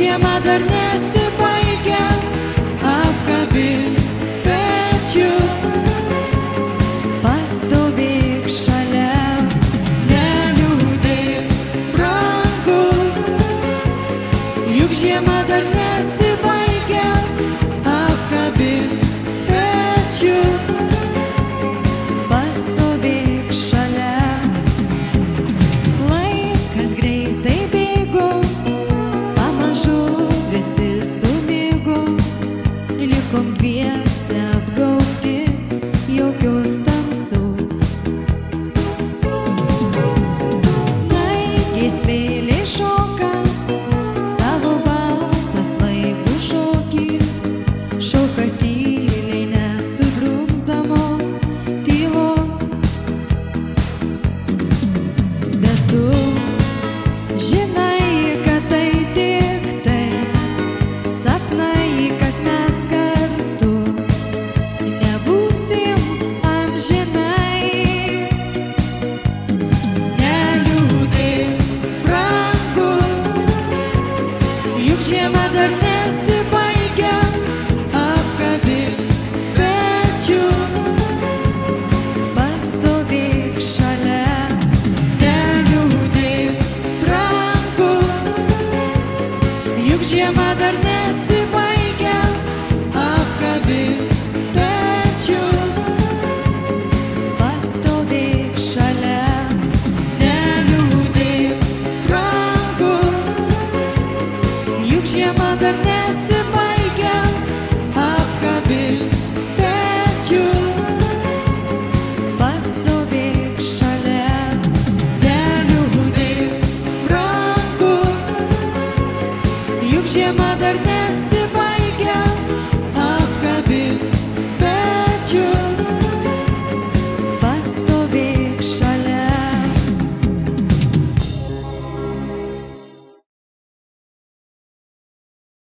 žiema dar nesibaigia, apkabink pečius, pastovėk šalia, neliūdai, brangus, juk žiema dar nesibaigia. žiema dar nesibaigia, apkabink pečius, pastovėk šalia, neliūdėk brangus, juk žiema dar nesibaigia.